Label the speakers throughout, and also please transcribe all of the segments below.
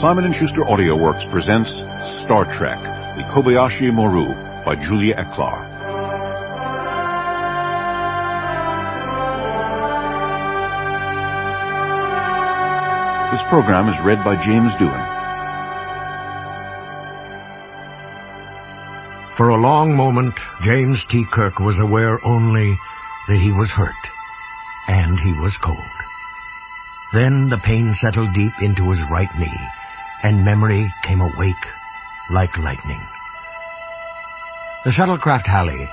Speaker 1: Simon & Schuster Audio Works presents Star Trek, the Kobayashi Maru by Julia Ecklar. This program is read by James Doohan.
Speaker 2: For a long moment, James T. Kirk was aware only that he was hurt, and he was cold. Then the pain settled deep into his right knee, and memory came awake like lightning. The shuttlecraft Halley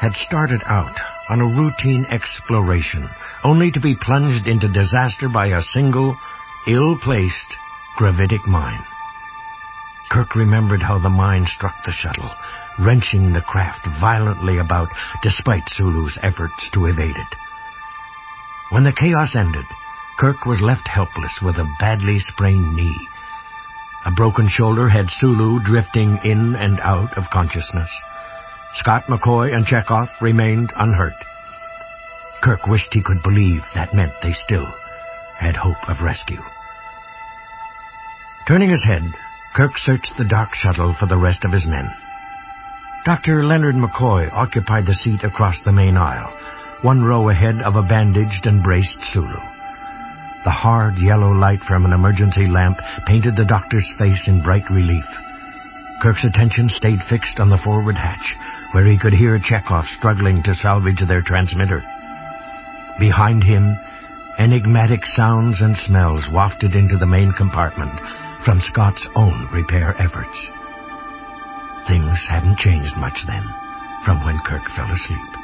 Speaker 2: had started out on a routine exploration, only to be plunged into disaster by a single ill-placed gravitic mine. Kirk remembered how the mine struck the shuttle, wrenching the craft violently about despite Sulu's efforts to evade it. When the chaos ended, Kirk was left helpless with a badly sprained knee. A broken shoulder had Sulu drifting in and out of consciousness. Scott McCoy and Chekov remained unhurt. Kirk wished he could believe that meant they still had hope of rescue. Turning his head, Kirk searched the dark shuttle for the rest of his men. Dr. Leonard McCoy occupied the seat across the main aisle, one row ahead of a bandaged and braced Sulu. The hard yellow light from an emergency lamp painted the doctor's face in bright relief. Kirk's attention stayed fixed on the forward hatch, where he could hear Chekov struggling to salvage their transmitter. Behind him, enigmatic sounds and smells wafted into the main compartment from Scott's own repair efforts. Things hadn't changed much then from when Kirk fell asleep.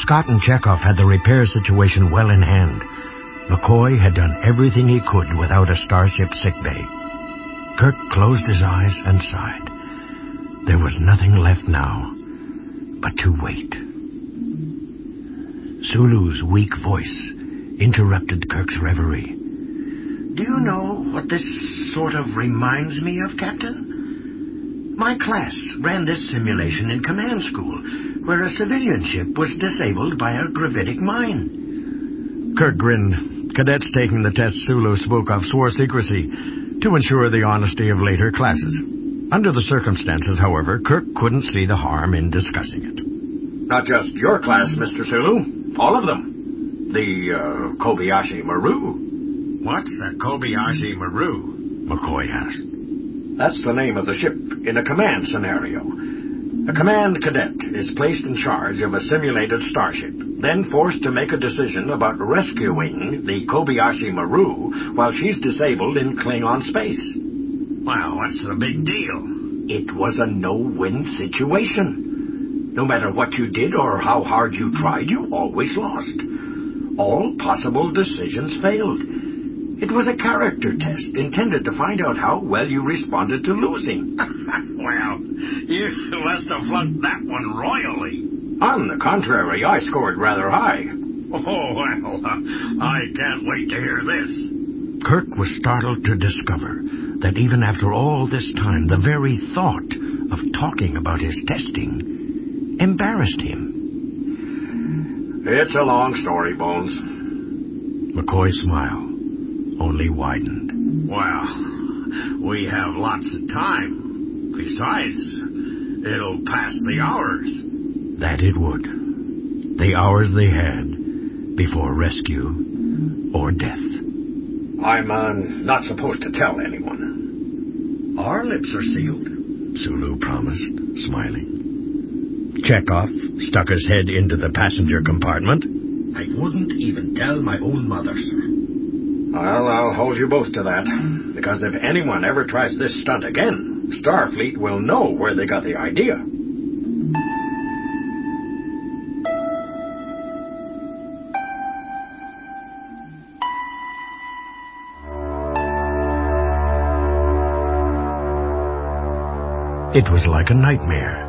Speaker 2: Scott and Chekov had the repair situation well in hand. McCoy had done everything he could without a starship sickbay. Kirk closed his eyes and sighed. There was nothing left now but to wait. Sulu's weak voice interrupted Kirk's reverie. Do you know what this sort of reminds me of, Captain? My class ran this simulation in command school, where a civilian ship was disabled by a gravitic mine. Kirk grinned. Cadets taking the test Sulu spoke of swore secrecy to ensure the honesty of later classes. Under the circumstances, however, Kirk couldn't see the harm in discussing it.
Speaker 3: Not just your class, Mr. Sulu. All of them. The uh, Kobayashi Maru.
Speaker 2: What's a Kobayashi Maru? McCoy asked.
Speaker 3: That's the name of the ship in a command scenario. A command cadet is placed in charge of a simulated starship, then forced to make a decision about rescuing the Kobayashi Maru while she's disabled in Klingon space.
Speaker 2: Well, what's the big deal?
Speaker 3: It was a no-win situation. No matter what you did or how hard you tried, you always lost. All possible decisions failed. It was a character test intended to find out how well you responded to losing.
Speaker 2: well, you must have flunked that one royally.
Speaker 3: On the contrary, I scored rather high.
Speaker 2: Oh, well, uh, I can't wait to hear this. Kirk was startled to discover that even after all this time, the very thought of talking about his testing embarrassed him.
Speaker 3: It's a long story, Bones.
Speaker 2: McCoy's smile only widened. Well, we have lots of time. Besides, it'll pass the hours. That it would. The hours they had before rescue or death.
Speaker 3: I'm uh, not supposed to tell anyone.
Speaker 2: Our lips are sealed, Sulu promised, smiling. Chekov stuck his head into the passenger compartment.
Speaker 4: I wouldn't even tell my own mother, sir.
Speaker 3: Well, I'll hold you both to that. Because if anyone ever tries this stunt again, Starfleet will know where they got the idea.
Speaker 2: It was like a nightmare.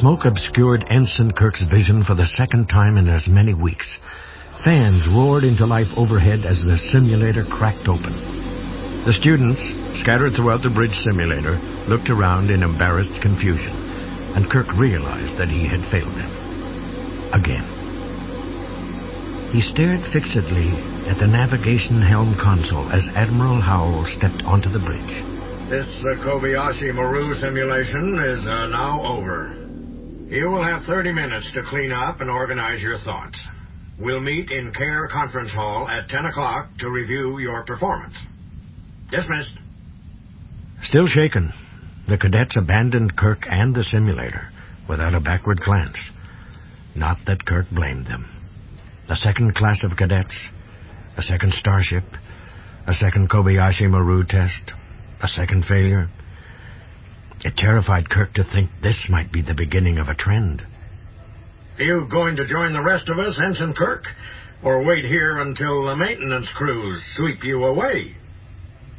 Speaker 2: Smoke obscured Ensign Kirk's vision for the second time in as many weeks. Fans roared into life overhead as the simulator cracked open. The students, scattered throughout the bridge simulator, looked around in embarrassed confusion, and Kirk realized that he had failed them. Again. He stared fixedly at the navigation helm console as Admiral Howell stepped onto the bridge.
Speaker 5: This uh, Kobayashi Maru simulation is uh, now over. You will have 30 minutes to clean up and organize your thoughts. We'll meet in CARE Conference Hall at 10 o'clock to review your performance. Dismissed.
Speaker 2: Still shaken, the cadets abandoned Kirk and the simulator without a backward glance. Not that Kirk blamed them. A second class of cadets, a second starship, a second Kobayashi Maru test, a second failure. It terrified Kirk to think this might be the beginning of a trend.
Speaker 5: Are you going to join the rest of us, Ensign Kirk? Or wait here until the maintenance crews sweep you away?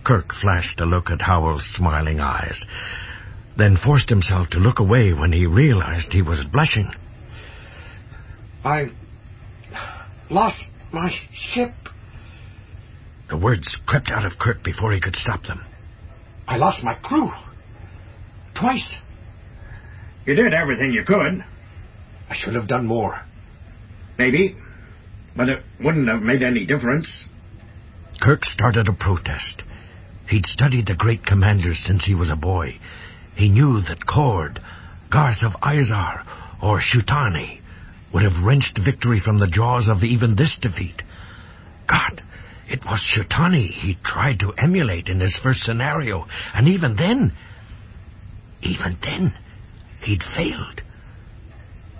Speaker 2: Kirk flashed a look at Howell's smiling eyes, then forced himself to look away when he realized he was blushing.
Speaker 3: I lost my ship.
Speaker 2: The words crept out of Kirk before he could stop them.
Speaker 3: I lost my crew. Twice.
Speaker 5: You did everything you could.
Speaker 3: I should have done more.
Speaker 5: Maybe. But it wouldn't have made any difference.
Speaker 2: Kirk started a protest. He'd studied the great commanders since he was a boy. He knew that Cord, Garth of Izar, or Shutani would have wrenched victory from the jaws of even this defeat. God, it was Shutani he tried to emulate in his first scenario, and even then, even then, he'd failed.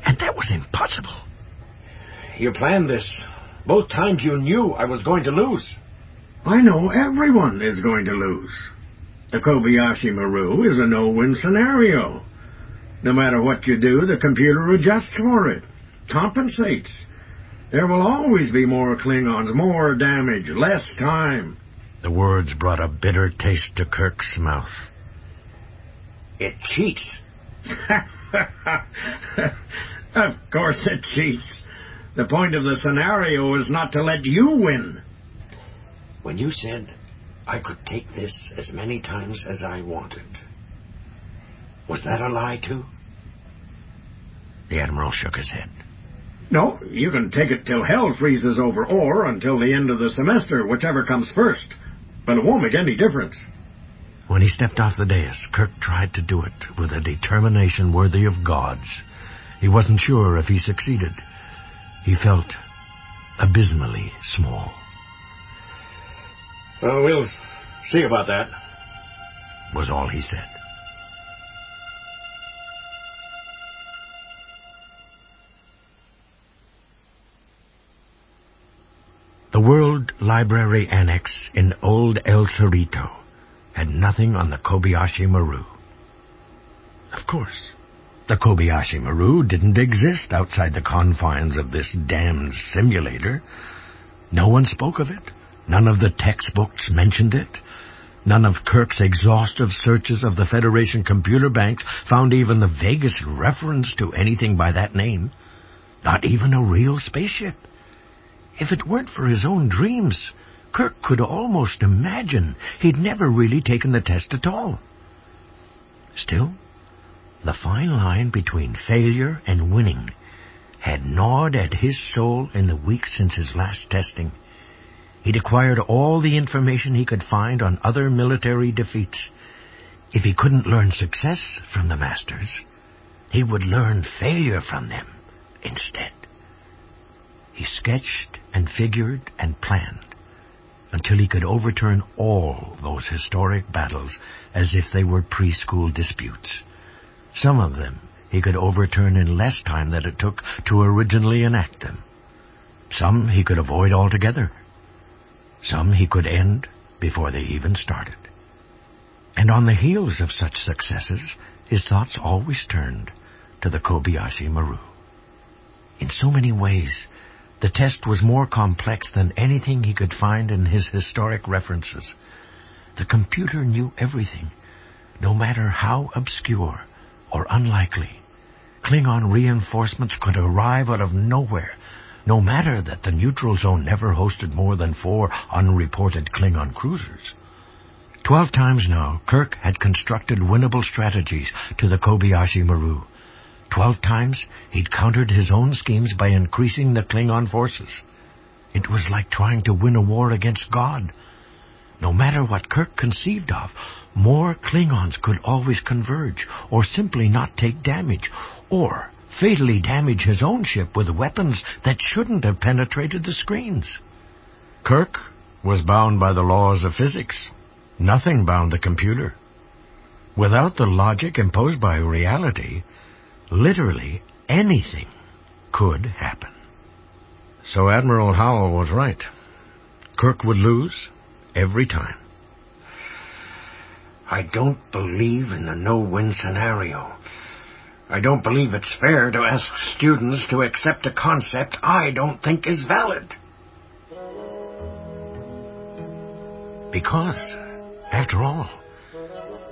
Speaker 2: And that was impossible.
Speaker 3: You planned this. Both times you knew I was going to lose.
Speaker 5: I know everyone is going to lose. The Kobayashi Maru is a no-win scenario. No matter what you do, the computer adjusts for it, compensates. There will always be more Klingons, more damage, less time.
Speaker 2: The words brought a bitter taste to Kirk's mouth.
Speaker 3: It cheats.
Speaker 5: of course it cheats. The point of the scenario is not to let you win.
Speaker 3: When you said I could take this as many times as I wanted, was that a lie, too?
Speaker 2: The Admiral shook his head.
Speaker 5: No, you can take it till hell freezes over, or until the end of the semester, whichever comes first. But it won't make any difference.
Speaker 2: When he stepped off the dais, Kirk tried to do it with a determination worthy of gods. He wasn't sure if he succeeded. He felt abysmally small.
Speaker 3: Well, we'll see about that.
Speaker 2: Was all he said. The World Library Annex in Old El Cerrito had nothing on the Kobayashi Maru. Of course, the Kobayashi Maru didn't exist outside the confines of this damned simulator. No one spoke of it. None of the textbooks mentioned it. None of Kirk's exhaustive searches of the Federation computer banks found even the vaguest reference to anything by that name. Not even a real spaceship. If it weren't for his own dreams, Kirk could almost imagine he'd never really taken the test at all. Still, the fine line between failure and winning had gnawed at his soul in the weeks since his last testing. He'd acquired all the information he could find on other military defeats. If he couldn't learn success from the masters, he would learn failure from them instead. He sketched and figured and planned until he could overturn all those historic battles as if they were preschool disputes. Some of them he could overturn in less time than it took to originally enact them. Some he could avoid altogether. Some he could end before they even started. And on the heels of such successes, his thoughts always turned to the Kobayashi Maru. In so many ways, the test was more complex than anything he could find in his historic references. The computer knew everything, no matter how obscure or unlikely. Klingon reinforcements could arrive out of nowhere, no matter that the neutral zone never hosted more than four unreported Klingon cruisers. Twelve times now, Kirk had constructed winnable strategies to the Kobayashi Maru. Twelve times he'd countered his own schemes by increasing the Klingon forces. It was like trying to win a war against God. No matter what Kirk conceived of, more Klingons could always converge, or simply not take damage, or fatally damage his own ship with weapons that shouldn't have penetrated the screens. Kirk was bound by the laws of physics. Nothing bound the computer. Without the logic imposed by reality, literally anything could happen. So Admiral Howell was right. Kirk would lose every time.
Speaker 3: I don't believe in the no-win scenario. I don't believe it's fair to ask students to accept a concept I don't think is valid.
Speaker 2: Because, after all,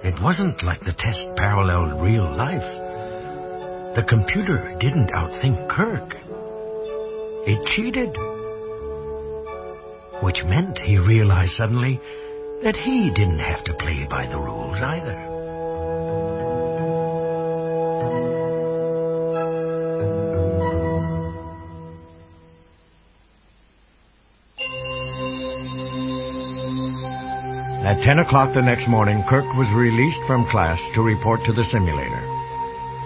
Speaker 2: it wasn't like the test paralleled real life. The computer didn't outthink Kirk. It cheated. Which meant, he realized suddenly, that he didn't have to play by the rules either. At 10 o'clock the next morning, Kirk was released from class to report to the simulator.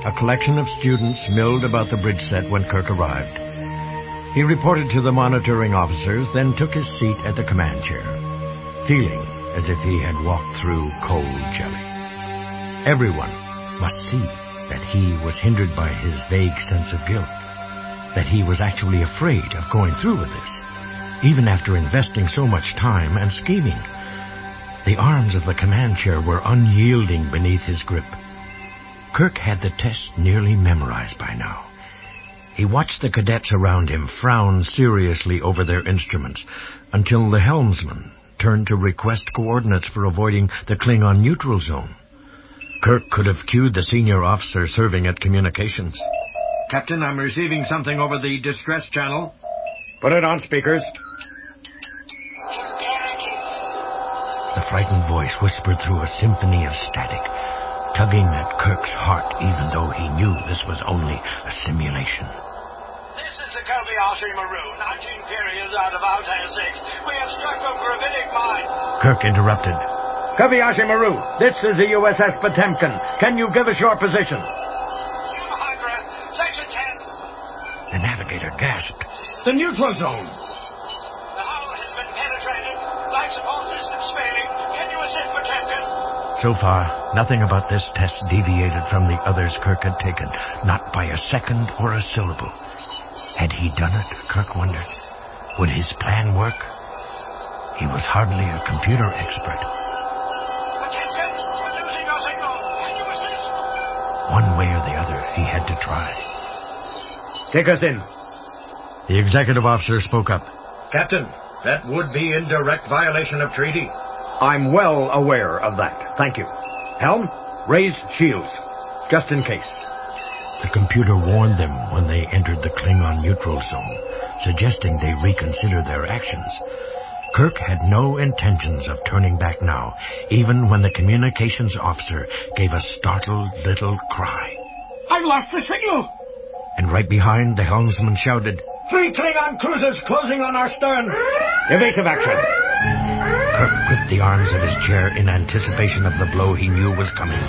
Speaker 2: A collection of students milled about the bridge set when Kirk arrived. He reported to the monitoring officers, then took his seat at the command chair, feeling as if he had walked through cold jelly. Everyone must see that he was hindered by his vague sense of guilt, that he was actually afraid of going through with this, even after investing so much time and scheming. The arms of the command chair were unyielding beneath his grip. Kirk had the test nearly memorized by now. He watched the cadets around him frown seriously over their instruments until the helmsman turned to request coordinates for avoiding the Klingon neutral zone. Kirk could have cued the senior officer serving at communications.
Speaker 3: Captain, I'm receiving something over the distress channel.
Speaker 5: Put it on speakers.
Speaker 2: The frightened voice whispered through a symphony of static, tugging at Kirk's heart even though he knew this was only a simulation.
Speaker 6: This is the Kobayashi Maru, 19 periods out of Altair 6. We have struck a gravitic mine.
Speaker 2: Kirk interrupted.
Speaker 5: Kobayashi Maru, this is the USS Potemkin. Can you give us your position?
Speaker 6: Gamma Hydra, Section 10.
Speaker 2: The navigator gasped.
Speaker 5: The neutral zone.
Speaker 2: So far, nothing about this test deviated from the others Kirk had taken, not by a second or a syllable. Had he done it, Kirk wondered? Would his plan work? He was hardly a computer expert.
Speaker 6: Potemkin, we're losing our signal. Can you assist?
Speaker 2: One way or the other, he had to try.
Speaker 5: Take us in.
Speaker 2: The executive officer spoke up.
Speaker 5: Captain, that would be in direct violation of treaty. I'm well aware of that. Thank you. Helm, raise shields. Just in case.
Speaker 2: The computer warned them when they entered the Klingon neutral zone, suggesting they reconsider their actions. Kirk had no intentions of turning back now, even when the communications officer gave a startled little cry.
Speaker 5: I've lost the signal!
Speaker 2: And right behind, the helmsman shouted,
Speaker 5: Three Klingon cruisers closing on our stern. Evasive action.
Speaker 2: Kirk gripped the arms of his chair in anticipation of the blow he knew was coming.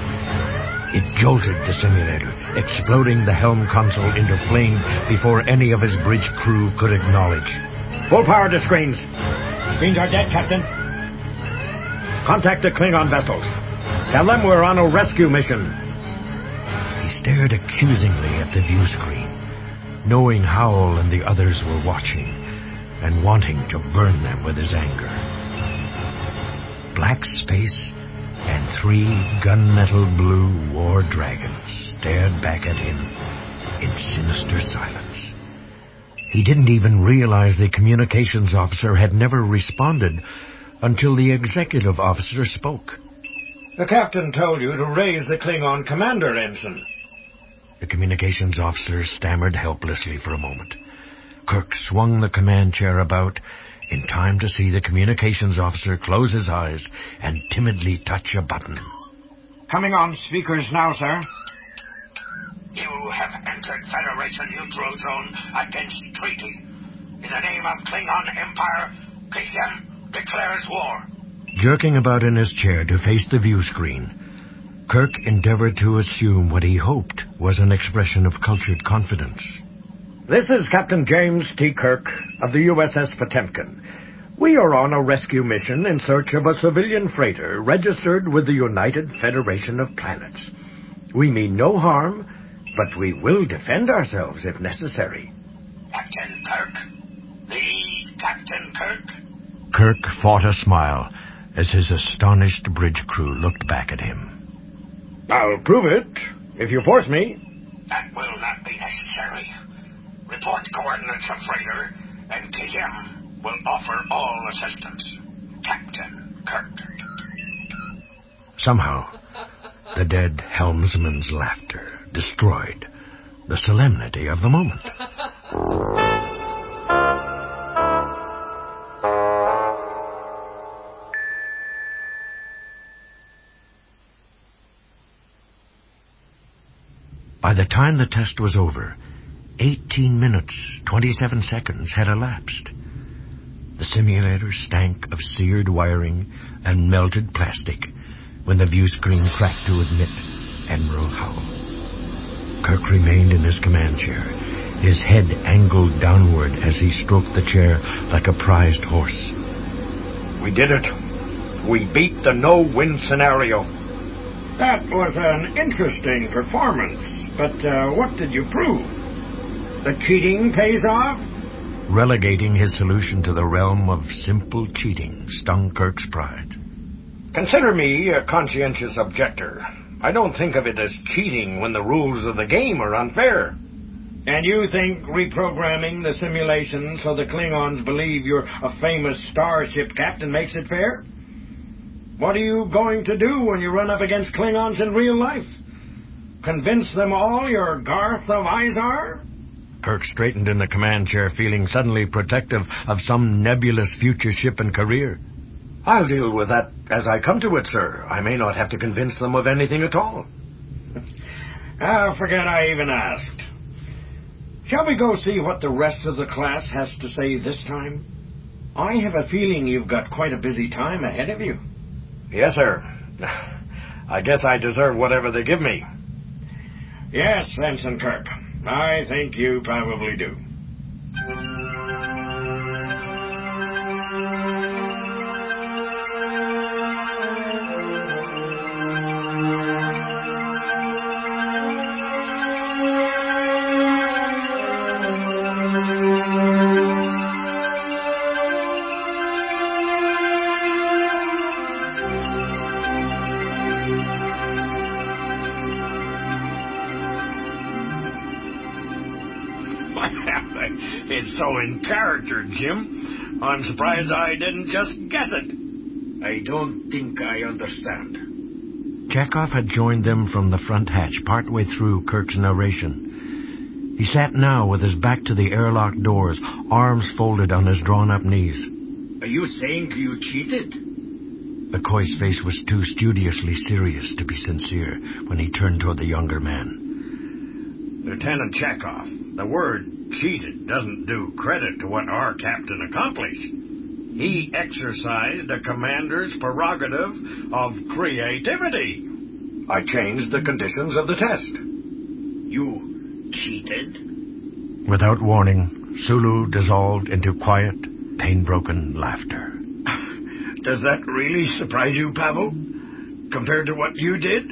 Speaker 2: It jolted the simulator, exploding the helm console into flame before any of his bridge crew could acknowledge.
Speaker 5: Full power to screens. Screens are dead, Captain. Contact the Klingon vessels. Tell them we're on a rescue mission.
Speaker 2: He stared accusingly at the view screen, knowing Howell and the others were watching and wanting to burn them with his anger. Black space and three gunmetal blue war dragons stared back at him in sinister silence. He didn't even realize the communications officer had never responded until the executive officer spoke.
Speaker 5: The captain told you to raise the Klingon commander, Ensign.
Speaker 2: The communications officer stammered helplessly for a moment. Kirk swung the command chair about in time to see the communications officer close his eyes and timidly touch a button.
Speaker 5: Coming on speakers now, sir.
Speaker 6: You have entered Federation neutral zone against treaty. In the name of Klingon Empire, Khem declares war.
Speaker 2: Jerking about in his chair to face the view screen, Kirk endeavored to assume what he hoped was an expression of cultured confidence.
Speaker 3: This is Captain James T. Kirk of the USS Potemkin. We are on a rescue mission in search of a civilian freighter registered with the United Federation of Planets. We mean no harm, but we will defend ourselves if necessary.
Speaker 6: Captain Kirk. The Captain Kirk.
Speaker 2: Kirk fought a smile as his astonished bridge crew looked back at him.
Speaker 3: I'll prove it, if you force me.
Speaker 6: That will not be necessary. Report coordinates of freighter, and KM will offer all assistance. Captain Kirk.
Speaker 2: Somehow, the dead helmsman's laughter destroyed the solemnity of the moment. By the time the test was over, 18 minutes, 27 seconds had elapsed. The simulator stank of seared wiring and melted plastic when the view screen cracked to admit Admiral Howell. Kirk remained in his command chair, his head angled downward as he stroked the chair like a prized horse.
Speaker 3: We did it. We beat the no-win scenario. That was an interesting performance, but uh, what did you prove? The cheating pays off?
Speaker 2: Relegating his solution to the realm of simple cheating stung Kirk's pride.
Speaker 3: Consider me a conscientious objector. I don't think of it as cheating when the rules of the game are unfair. And you think reprogramming the simulation so the Klingons believe you're a famous starship captain makes it fair? What are you going to do when you run up against Klingons in real life? Convince them all you're Garth of Izar?
Speaker 2: Kirk straightened in the command chair, feeling suddenly protective of some nebulous future ship and career.
Speaker 3: I'll deal with that as I come to it, sir. I may not have to convince them of anything at all. Ah, forget I even asked. Shall we go see what the rest of the class has to say this time? I have a feeling you've got quite a busy time ahead of you. Yes, sir. I guess I deserve whatever they give me. Yes, Ensign Kirk. I think you probably do.
Speaker 5: It's so in character, Jim. I'm surprised I didn't just guess it. I don't think I understand.
Speaker 2: Chekov had joined them from the front hatch partway through Kirk's narration. He sat now with his back to the airlock doors, arms folded on his drawn-up knees.
Speaker 5: Are you saying you cheated?
Speaker 2: McCoy's face was too studiously serious to be sincere when he turned toward the younger man.
Speaker 5: Lieutenant Chekov, the word cheated doesn't do credit to what our captain accomplished. He exercised the commander's prerogative of creativity.
Speaker 3: I changed the conditions of the test.
Speaker 5: You cheated?
Speaker 2: Without warning, Sulu dissolved into quiet, pain-broken laughter.
Speaker 5: Does that really surprise you, Pavel? Compared to what you did?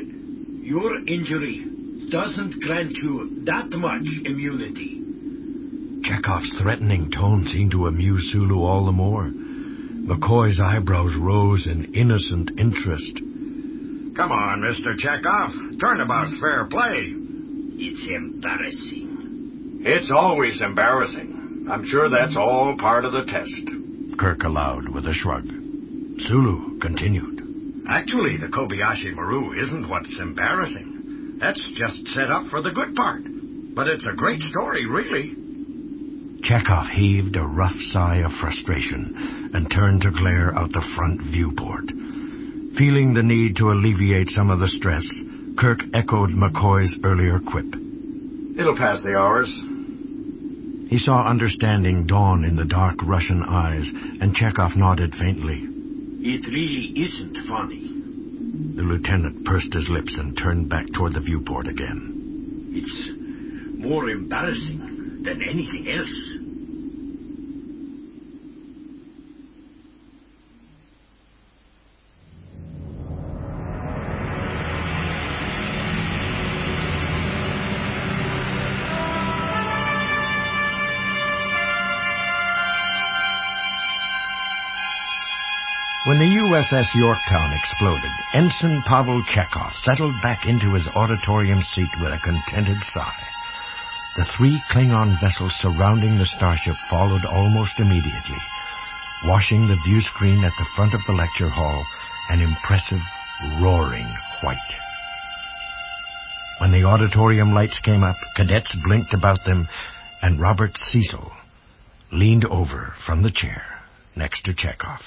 Speaker 4: Your injury doesn't grant you that much immunity.
Speaker 2: Chekov's threatening tone seemed to amuse Sulu all the more. McCoy's eyebrows rose in innocent interest.
Speaker 5: Come on, Mr. Chekov. Turnabout's fair play.
Speaker 4: It's embarrassing.
Speaker 3: It's always embarrassing. I'm sure that's all part of the test.
Speaker 2: Kirk allowed with a shrug. Sulu continued.
Speaker 5: Actually, the Kobayashi Maru isn't what's embarrassing. That's just set up for the good part. But it's a great story, really.
Speaker 2: Chekov heaved a rough sigh of frustration and turned to glare out the front viewport. Feeling the need to alleviate some of the stress, Kirk echoed McCoy's earlier quip.
Speaker 3: It'll pass the hours.
Speaker 2: He saw understanding dawn in the dark Russian eyes, and Chekov nodded faintly.
Speaker 4: It really isn't funny.
Speaker 2: The lieutenant pursed his lips and turned back toward the viewport again.
Speaker 4: It's more embarrassing than anything else.
Speaker 2: USS Yorktown exploded, Ensign Pavel Chekov settled back into his auditorium seat with a contented sigh. The three Klingon vessels surrounding the starship followed almost immediately, washing the view screen at the front of the lecture hall an impressive, roaring white. When the auditorium lights came up, cadets blinked about them, and Robert Cecil leaned over from the chair next to Chekov.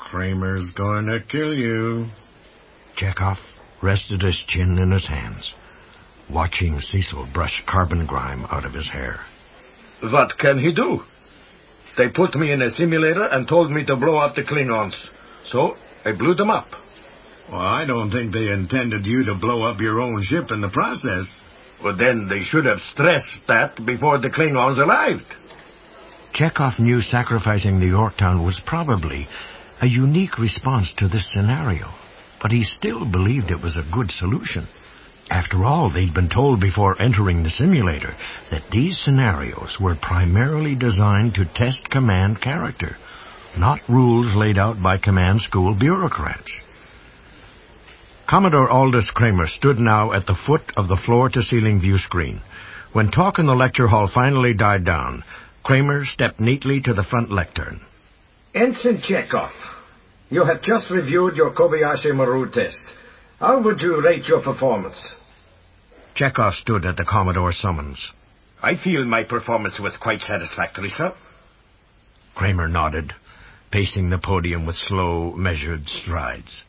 Speaker 5: Kramer's going to kill you.
Speaker 2: Chekov rested his chin in his hands, watching Cecil brush carbon grime out of his hair.
Speaker 3: What can he do? They put me in a simulator and told me to blow up the Klingons. So I blew them up.
Speaker 5: Well, I don't think they intended you to blow up your own ship in the process.
Speaker 3: Well, then they should have stressed that before the Klingons arrived.
Speaker 2: Chekov knew sacrificing the Yorktown was probably a unique response to this scenario, but he still believed it was a good solution. After all, they'd been told before entering the simulator that these scenarios were primarily designed to test command character, not rules laid out by command school bureaucrats. Commodore Aldous Kramer stood now at the foot of the floor-to-ceiling view screen. When talk in the lecture hall finally died down, Kramer stepped neatly to the front lectern.
Speaker 3: Ensign Chekov, you have just reviewed your Kobayashi Maru test. How would you rate your performance?
Speaker 2: Chekov stood at the Commodore's summons.
Speaker 3: I feel my performance was quite satisfactory, sir.
Speaker 2: Kramer nodded, pacing the podium with slow, measured strides.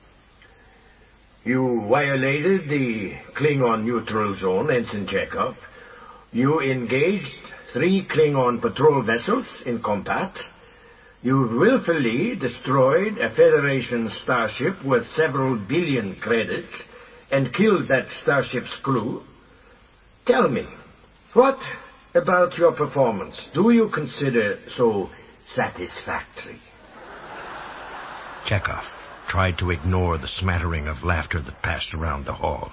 Speaker 3: You violated the Klingon neutral zone, Ensign Chekov. You engaged three Klingon patrol vessels in combat. You willfully destroyed a Federation starship worth several billion credits and killed that starship's crew. Tell me, what about your performance do you consider so satisfactory?
Speaker 2: Chekov tried to ignore the smattering of laughter that passed around the hall.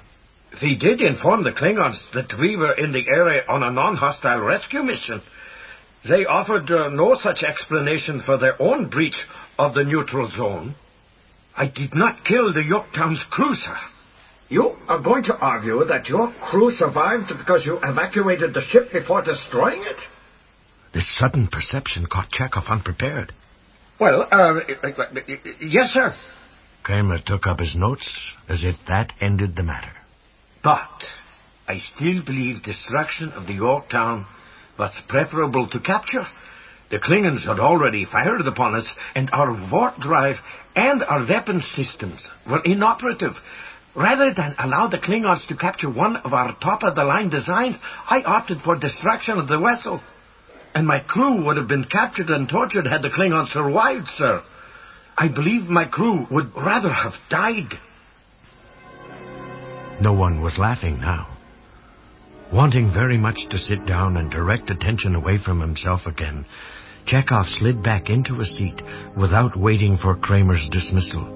Speaker 3: We did inform the Klingons that we were in the area on a non-hostile rescue mission. They offered uh, no such explanation for their own breach of the neutral zone. I did not kill the Yorktown's cruiser. You are going to argue that your crew survived because you evacuated the ship before destroying it?
Speaker 2: This sudden perception caught Chekov unprepared.
Speaker 3: Well, uh, yes, sir.
Speaker 2: Kramer took up his notes as if that ended the matter.
Speaker 3: But I still believe destruction of the Yorktown was preferable to capture. The Klingons had already fired upon us, and our warp drive and our weapon systems were inoperative. Rather than allow the Klingons to capture one of our top-of-the-line designs, I opted for destruction of the vessel. And my crew would have been captured and tortured had the Klingons survived, sir. I believe my crew would rather have died.
Speaker 2: No one was laughing now. Wanting very much to sit down and direct attention away from himself again, Chekov slid back into a seat without waiting for Kramer's dismissal.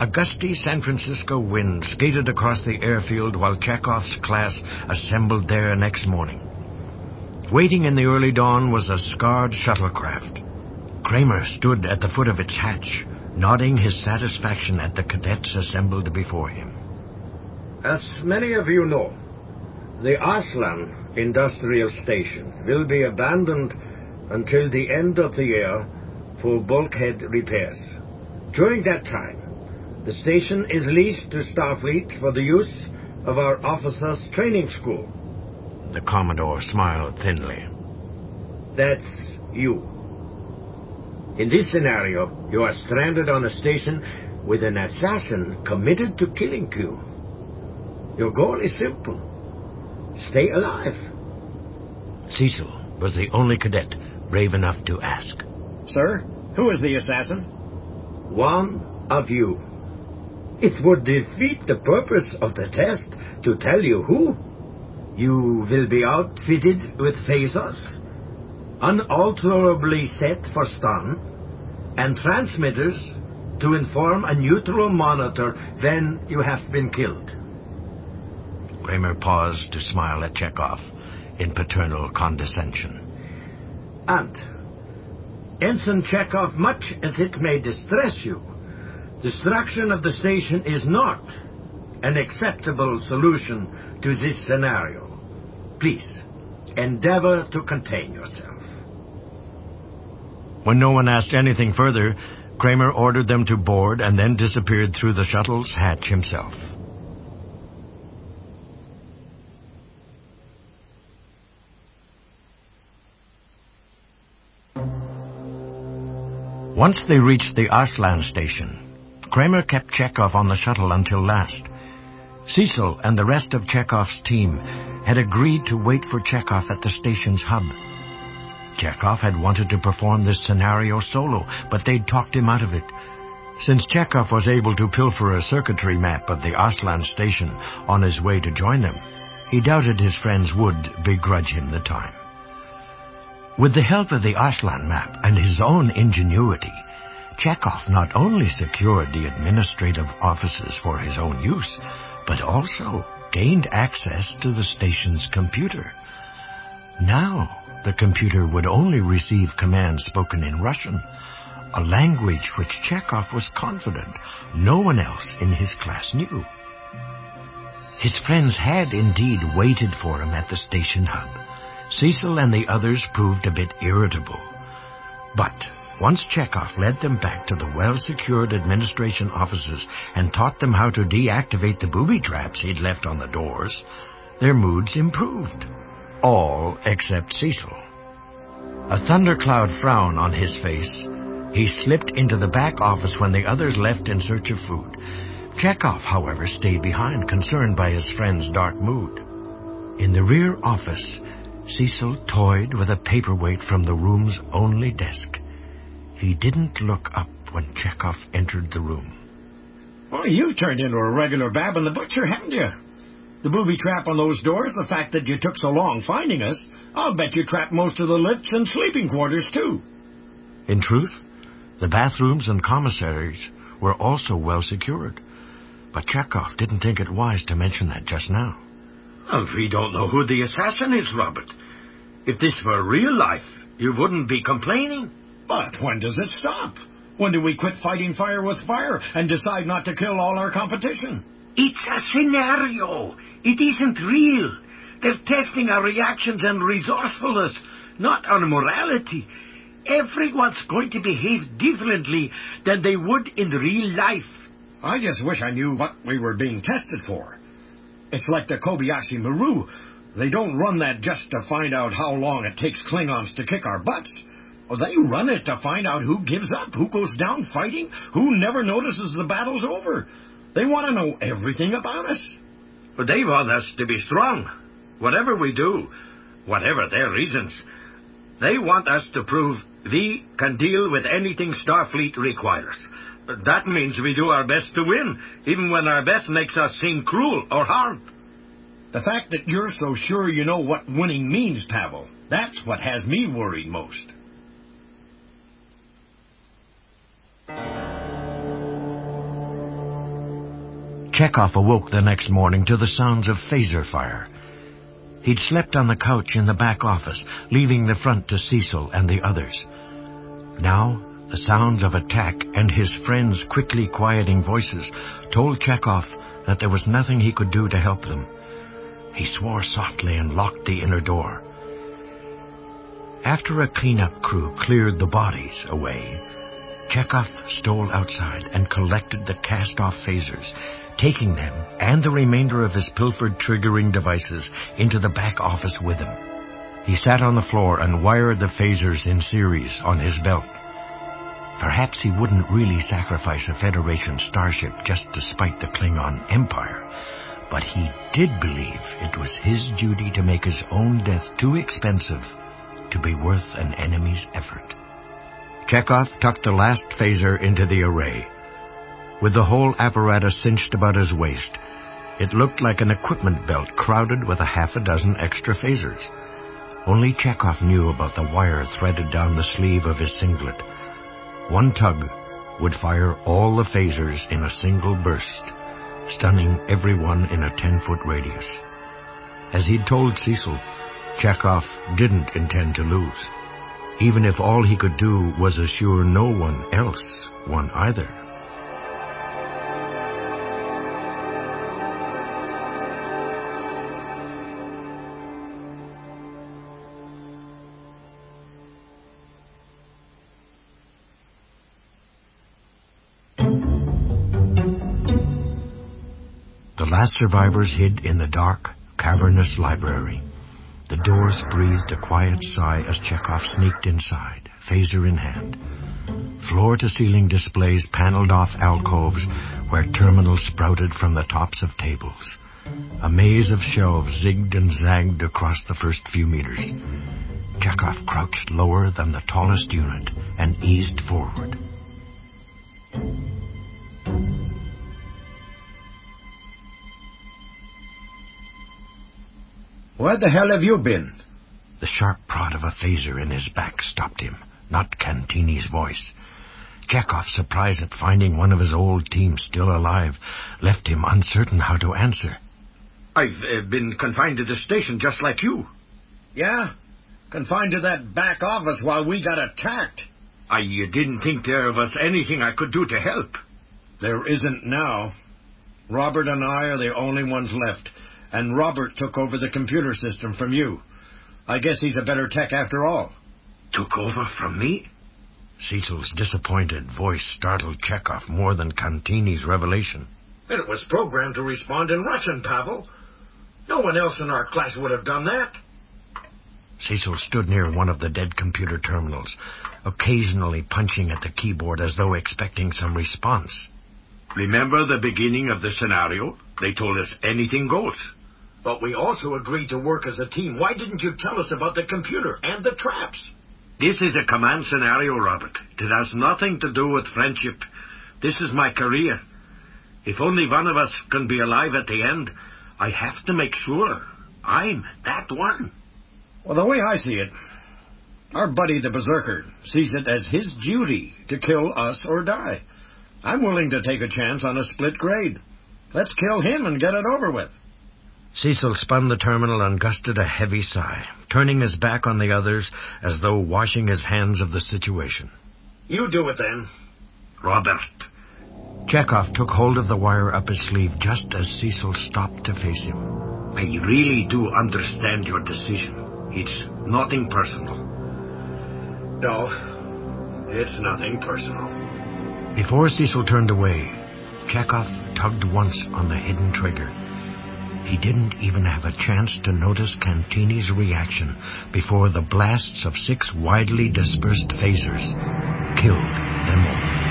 Speaker 2: A gusty San Francisco wind skated across the airfield while Chekov's class assembled there next morning. Waiting in the early dawn was a scarred shuttlecraft. Kramer stood at the foot of its hatch, nodding his satisfaction at the cadets assembled before him.
Speaker 3: As many of you know, the Arslan Industrial Station will be abandoned until the end of the year for bulkhead repairs. During that time, the station is leased to Starfleet for the use of our officers' training school.
Speaker 2: The Commodore smiled thinly.
Speaker 3: That's you. In this scenario, you are stranded on a station with an assassin committed to killing you. Your goal is simple. Stay alive.
Speaker 2: Cecil was the only cadet brave enough to ask.
Speaker 7: Sir, who is the assassin?
Speaker 3: One of you. It would defeat the purpose of the test to tell you who. You will be outfitted with phasers, unalterably set for stun, and transmitters to inform a neutral monitor when you have been killed.
Speaker 2: Kramer paused to smile at Chekov in paternal condescension.
Speaker 3: And, Ensign Chekov, much as it may distress you, destruction of the station is not an acceptable solution to this scenario. Please, endeavor to contain yourself.
Speaker 2: When no one asked anything further, Kramer ordered them to board and then disappeared through the shuttle's hatch himself. Once they reached the Arslan station, Kramer kept Chekov on the shuttle until last. Cecil and the rest of Chekov's team had agreed to wait for Chekov at the station's hub. Chekov had wanted to perform this scenario solo, but they'd talked him out of it. Since Chekov was able to pilfer a circuitry map of the Arslan station on his way to join them, he doubted his friends would begrudge him the time. With the help of the Arslan map and his own ingenuity, Chekhov not only secured the administrative offices for his own use, but also gained access to the station's computer. Now, the computer would only receive commands spoken in Russian, a language which Chekov was confident no one else in his class knew. His friends had indeed waited for him at the station hub. Cecil and the others proved a bit irritable. But once Chekov led them back to the well-secured administration offices and taught them how to deactivate the booby traps he'd left on the doors, their moods improved. All except Cecil. A thundercloud frown on his face, he slipped into the back office when the others left in search of food. Chekov, however, stayed behind, concerned by his friend's dark mood. In the rear office, Cecil toyed with a paperweight from the room's only desk. He didn't look up when Chekov entered the room.
Speaker 7: Oh, you turned into a regular bab Babin the Butcher, haven't you? The booby trap on those doors, the fact that you took so long finding us, I'll bet you trapped most of the lifts and sleeping quarters, too.
Speaker 2: In truth, the bathrooms and commissaries were also well secured. But Chekov didn't think it wise to mention that just now.
Speaker 3: Well, we don't know who the assassin is, Robert. If this were real life, you wouldn't be complaining.
Speaker 7: But when does it stop? When do we quit fighting fire with fire and decide not to kill all our competition?
Speaker 3: It's a scenario. It isn't real. They're testing our reactions and resourcefulness, not our morality. Everyone's going to behave differently than they would in real life.
Speaker 7: I just wish I knew what we were being tested for. It's like the Kobayashi Maru. They don't run that just to find out how long it takes Klingons to kick our butts. They run it to find out who gives up, who goes down fighting, who never notices the battle's over. They want to know everything about us.
Speaker 3: But they want us to be strong. Whatever we do, whatever their reasons, they want us to prove we can deal with anything Starfleet requires. That means we do our best to win, even when our best makes us seem cruel or hard.
Speaker 7: The fact that you're so sure you know what winning means, Pavel, that's what has me worried most.
Speaker 2: Chekov awoke the next morning to the sounds of phaser fire. He'd slept on the couch in the back office, leaving the front to Cecil and the others. Now, the sounds of attack and his friends' quickly quieting voices told Chekov that there was nothing he could do to help them. He swore softly and locked the inner door. After a cleanup crew cleared the bodies away, Chekov stole outside and collected the cast-off phasers, taking them and the remainder of his pilfered triggering devices into the back office with him. He sat on the floor and wired the phasers in series on his belt. Perhaps he wouldn't really sacrifice a Federation starship just to spite the Klingon Empire, but he did believe it was his duty to make his own death too expensive to be worth an enemy's effort. Chekov tucked the last phaser into the array. With the whole apparatus cinched about his waist, it looked like an equipment belt crowded with a half a dozen extra phasers. Only Chekov knew about the wire threaded down the sleeve of his singlet. One tug would fire all the phasers in a single burst, stunning everyone in a ten-foot radius. As he'd told Cecil, Chekov didn't intend to lose, even if all he could do was assure no one else won either. Survivors hid in the dark, cavernous library. The doors breathed a quiet sigh as Chekov sneaked inside, phaser in hand. Floor to ceiling displays paneled off alcoves where terminals sprouted from the tops of tables. A maze of shelves zigged and zagged across the first few meters. Chekov crouched lower than the tallest unit and eased forward.
Speaker 7: Where the hell have you been?
Speaker 2: The sharp prod of a phaser in his back stopped him, not Cantini's voice. Chekov, surprised at finding one of his old team still alive, left him uncertain how to answer.
Speaker 3: I've uh, been confined to the station just like you.
Speaker 7: Yeah? Confined to that back office while we got attacked.
Speaker 3: I uh, didn't think there was anything I could do to help.
Speaker 7: There isn't now. Robert and I are the only ones left, and Robert took over the computer system from you. I guess he's a better tech after all.
Speaker 3: Took over from me?
Speaker 2: Cecil's disappointed voice startled Chekov more than Cantini's revelation.
Speaker 4: It was programmed to respond in Russian, Pavel. No one else in our class would have done that.
Speaker 2: Cecil stood near one of the dead computer terminals, occasionally punching at the keyboard as though expecting some response.
Speaker 3: Remember the beginning of the scenario? They told us anything goes.
Speaker 4: But we also agreed to work as a team. Why didn't you tell us about the computer and the traps?
Speaker 3: This is a command scenario, Robert. It has nothing to do with friendship. This is my career. If only one of us can be alive at the end, I have to make sure I'm that one.
Speaker 7: Well, the way I see it, our buddy the Berserker sees it as his duty to kill us or die. I'm willing to take a chance on a split grade. Let's kill him and get it over with.
Speaker 2: Cecil spun the terminal and gusted a heavy sigh, turning his back on the others as though washing his hands of the situation.
Speaker 4: You do it then.
Speaker 3: Robert.
Speaker 2: Chekov took hold of the wire up his sleeve just as Cecil stopped to face him.
Speaker 3: I really do understand your decision. It's nothing personal.
Speaker 4: No, it's nothing personal.
Speaker 2: Before Cecil turned away, Chekov tugged once on the hidden trigger. He didn't even have a chance to notice Cantini's reaction before the blasts of six widely dispersed phasers killed them all.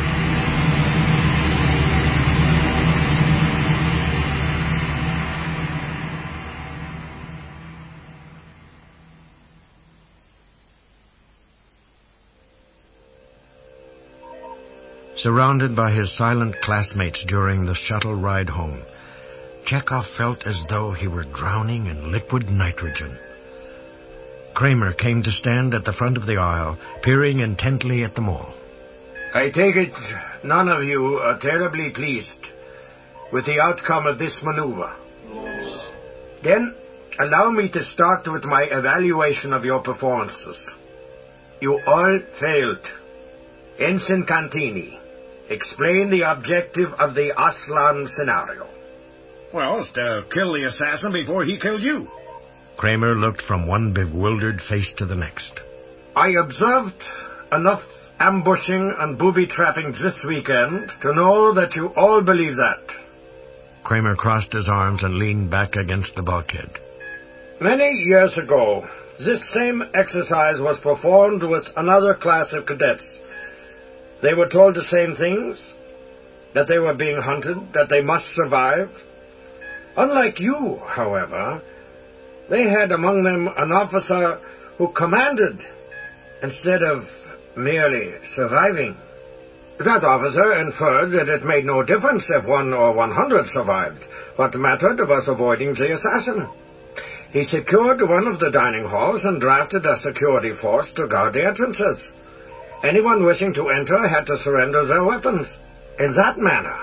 Speaker 2: Surrounded by his silent classmates during the shuttle ride home, Chekov felt as though he were drowning in liquid nitrogen. Kramer came to stand at the front of the aisle, peering intently at them all.
Speaker 3: I take it none of you are terribly pleased with the outcome of this maneuver. Then, allow me to start with my evaluation of your performances. You all failed. Ensign Cantini, explain the objective of the Arslan scenario.
Speaker 7: Well, it's to kill the assassin before he killed you.
Speaker 2: Kramer looked from one bewildered face to the next.
Speaker 3: I observed enough ambushing and booby trapping this weekend to know that you all believe that.
Speaker 2: Kramer crossed his arms and leaned back against the bulkhead.
Speaker 3: Many years ago, this same exercise was performed with another class of cadets. They were told the same things that they were being hunted, that they must survive. Unlike you, however, they had among them an officer who commanded instead of merely surviving. That officer inferred that it made no difference if one or one hundred survived. What mattered was avoiding the assassin. He secured one of the dining halls and drafted a security force to guard the entrances. Anyone wishing to enter had to surrender their weapons. In that manner,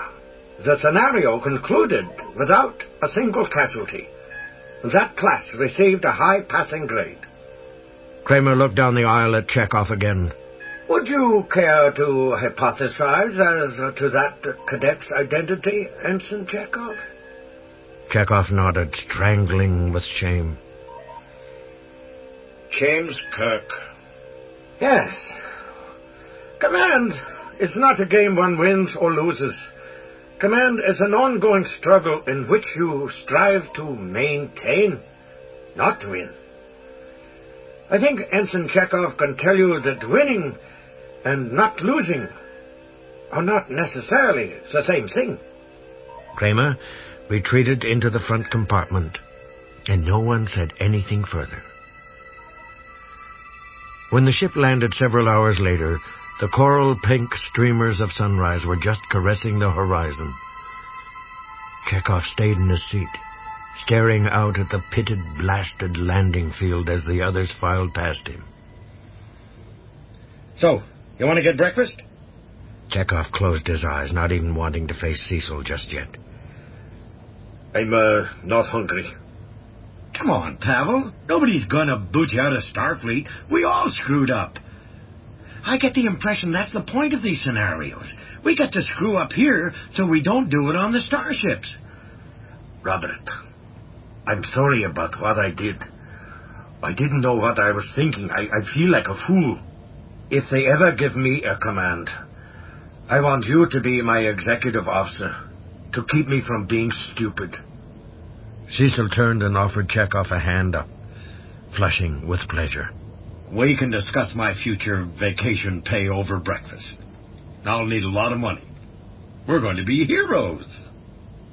Speaker 3: the scenario concluded without a single casualty. That class received a high passing grade.
Speaker 2: Kramer looked down the aisle at Chekov again.
Speaker 3: Would you care to hypothesize as to that cadet's identity, Ensign Chekov?
Speaker 2: Chekov nodded, strangling with shame.
Speaker 5: James Kirk.
Speaker 3: Yes. Command is not a game one wins or loses. Command is an ongoing struggle in which you strive to maintain, not win. I think Ensign Chekov can tell you that winning and not losing are not necessarily the same thing.
Speaker 2: Kramer retreated into the front compartment, and no one said anything further. When the ship landed several hours later, the coral pink streamers of sunrise were just caressing the horizon. Chekov stayed in his seat, staring out at the pitted, blasted landing field as the others filed past him.
Speaker 7: So, you want to get breakfast?
Speaker 2: Chekov closed his eyes, not even wanting to face Cecil just yet.
Speaker 5: I'm, uh, not hungry.
Speaker 7: Come on, Pavel. Nobody's gonna boot you out of Starfleet. We all screwed up. I get the impression that's the point of these scenarios. We get to screw up here so we don't do it on the starships.
Speaker 3: Robert, I'm sorry about what I did. I didn't know what I was thinking. I, I feel like a fool. If they ever give me a command, I want you to be my executive officer to keep me from being stupid.
Speaker 2: Cecil turned and offered Chekov a hand up, flushing with pleasure.
Speaker 7: We can discuss my future vacation pay over breakfast. I'll need a lot of money. We're going to be heroes.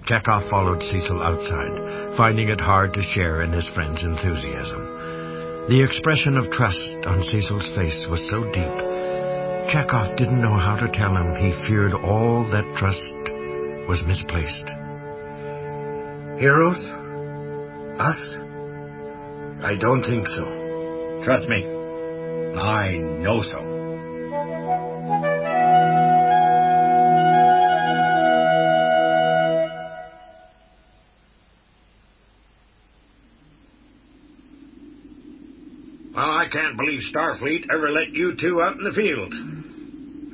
Speaker 2: Chekov followed Cecil outside, finding it hard to share in his friend's enthusiasm. The expression of trust on Cecil's face was so deep, Chekov didn't know how to tell him he feared all that trust was misplaced.
Speaker 3: Heroes? Us? I don't think so.
Speaker 7: Trust me, I know so.
Speaker 5: Well, I can't believe Starfleet ever let you two out in the field.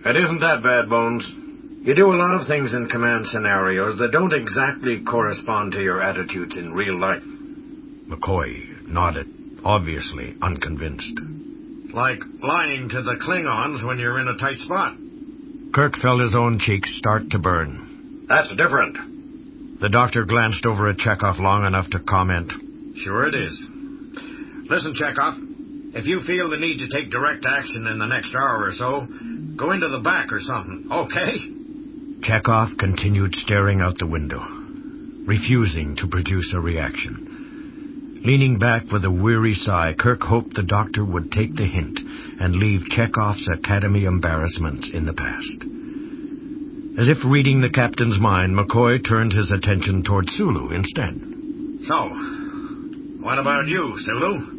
Speaker 3: It isn't that bad, Bones. You do a lot of things in command scenarios that don't exactly correspond to your attitudes in real life.
Speaker 2: McCoy nodded, obviously unconvinced.
Speaker 7: Like lying to the Klingons when you're in a tight spot.
Speaker 2: Kirk felt his own cheeks start to burn.
Speaker 3: That's different.
Speaker 2: The doctor glanced over at Chekov long enough to comment.
Speaker 7: Sure it is. Listen, Chekov, if you feel the need to take direct action in the next hour or so, go into the back or something, okay?
Speaker 2: Chekov continued staring out the window, refusing to produce a reaction. Leaning back with a weary sigh, Kirk hoped the doctor would take the hint and leave Chekov's academy embarrassments in the past. As if reading the captain's mind, McCoy turned his attention toward Sulu instead.
Speaker 7: So, what about you, Sulu?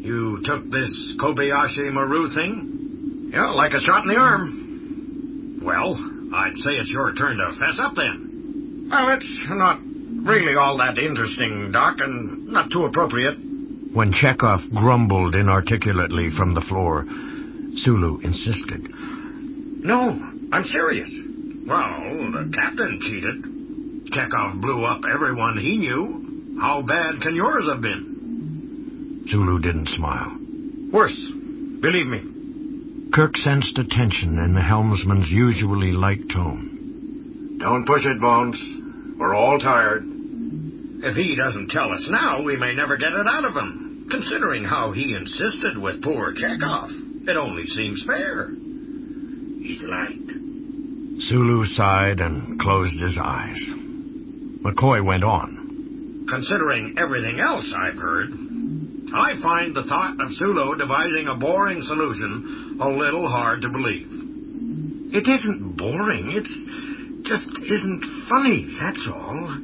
Speaker 7: You took this Kobayashi Maru thing?
Speaker 5: Yeah, like a shot in the arm.
Speaker 7: Well, I'd say it's your turn to fess up then.
Speaker 5: Well, it's not really all that interesting, Doc, and not too appropriate.
Speaker 2: When Chekov grumbled inarticulately from the floor, Sulu insisted.
Speaker 5: No, I'm serious.
Speaker 7: Well, the captain cheated. Chekov blew up everyone he knew. How bad can yours have been?
Speaker 2: Sulu didn't smile.
Speaker 5: Worse. Believe me.
Speaker 2: Kirk sensed a tension in the helmsman's usually light tone.
Speaker 3: Don't push it, Bones. We're all tired.
Speaker 7: If he doesn't tell us now, we may never get it out of him. Considering how he insisted with poor Chekov, it only seems fair.
Speaker 4: He's right.
Speaker 2: Sulu sighed and closed his eyes. McCoy went on.
Speaker 7: Considering everything else I've heard, I find the thought of Sulu devising a boring solution a little hard to believe.
Speaker 3: It isn't boring. It's just isn't funny, that's all.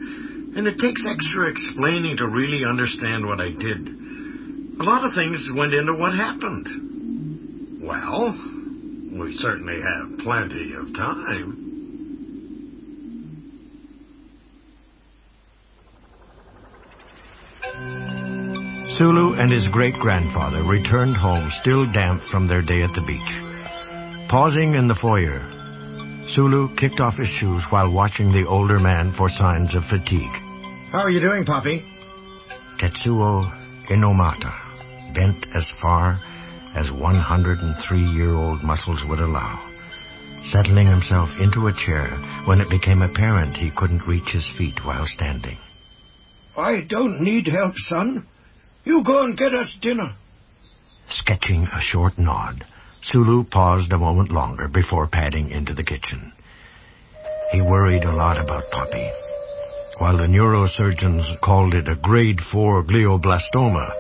Speaker 3: And it takes extra explaining to really understand what I did. A lot of things went into what happened.
Speaker 7: Well, we certainly have plenty of time.
Speaker 2: Sulu and his great grandfather returned home still damp from their day at the beach. Pausing in the foyer, Sulu kicked off his shoes while watching the older man for signs of fatigue.
Speaker 7: How are you doing, Poppy?
Speaker 2: Tetsuo Inomata bent as far as 103-year-old muscles would allow, settling himself into a chair when it became apparent he couldn't reach his feet while standing.
Speaker 4: I don't need help, son. You go and get us dinner.
Speaker 2: Sketching a short nod, Sulu paused a moment longer before padding into the kitchen. He worried a lot about Poppy. While the neurosurgeons called it a grade 4 glioblastoma,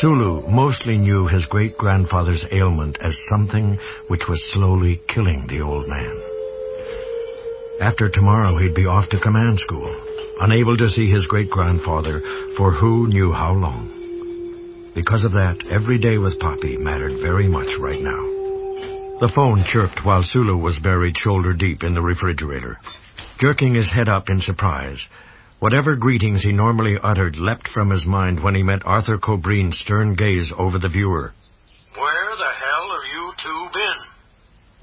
Speaker 2: Sulu mostly knew his great-grandfather's ailment as something which was slowly killing the old man. After tomorrow, he'd be off to command school, unable to see his great-grandfather for who knew how long. Because of that, every day with Poppy mattered very much right now. The phone chirped while Sulu was buried shoulder deep in the refrigerator. Jerking his head up in surprise, whatever greetings he normally uttered leapt from his mind when he met Arthur Cobreen's stern gaze over the viewer.
Speaker 7: Where the hell have you two been?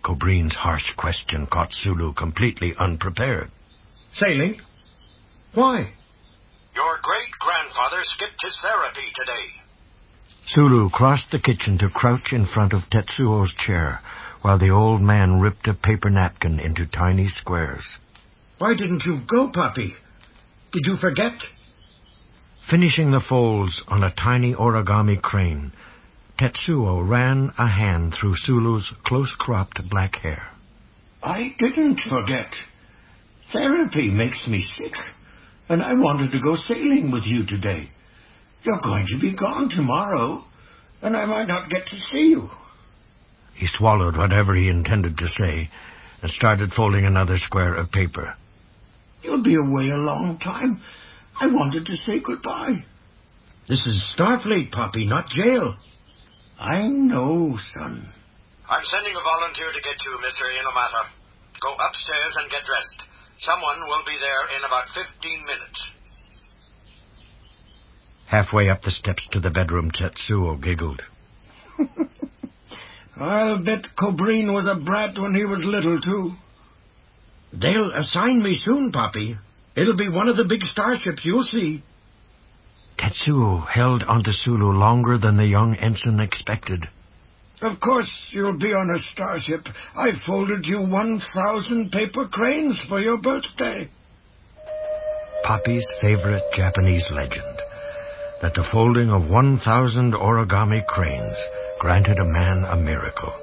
Speaker 2: Cobreen's harsh question caught Sulu completely unprepared.
Speaker 4: Sailing? Why?
Speaker 7: Your great grandfather skipped his therapy today.
Speaker 2: Sulu crossed the kitchen to crouch in front of Tetsuo's chair while the old man ripped a paper napkin into tiny squares.
Speaker 4: Why didn't you go, Poppy? Did you forget?
Speaker 2: Finishing the folds on a tiny origami crane, Tetsuo ran a hand through Sulu's close-cropped black hair.
Speaker 4: I didn't forget. Therapy makes me sick, and I wanted to go sailing with you today. You're going to be gone tomorrow, and I might not get to see you.
Speaker 2: He swallowed whatever he intended to say and started folding another square of paper.
Speaker 4: You'll be away a long time. I wanted to say goodbye.
Speaker 3: This is Starfleet, Poppy, not jail.
Speaker 4: I know, son.
Speaker 7: I'm sending a volunteer to get you, Mr. Inomata. Go upstairs and get dressed. Someone will be there in about 15 minutes.
Speaker 2: Halfway up the steps to the bedroom, Tetsuo giggled.
Speaker 4: I'll bet Cobreen was a brat when he was little, too.
Speaker 3: They'll assign me soon, Poppy. It'll be one of the big starships, you'll see.
Speaker 2: Tetsuo held onto Sulu longer than the young ensign expected.
Speaker 4: Of course you'll be on a starship. I folded you 1,000 paper cranes for your birthday.
Speaker 2: Poppy's favorite Japanese legend that the folding of 1,000 origami cranes granted a man a miracle.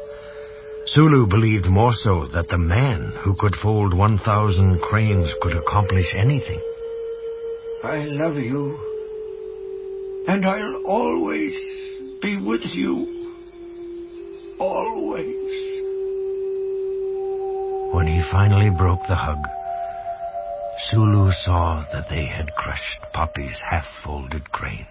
Speaker 2: Sulu believed more so that the man who could fold 1,000 cranes could accomplish anything.
Speaker 4: I love you, and I'll always be with you. Always.
Speaker 2: When he finally broke the hug, Sulu saw that they had crushed Poppy's half-folded crane.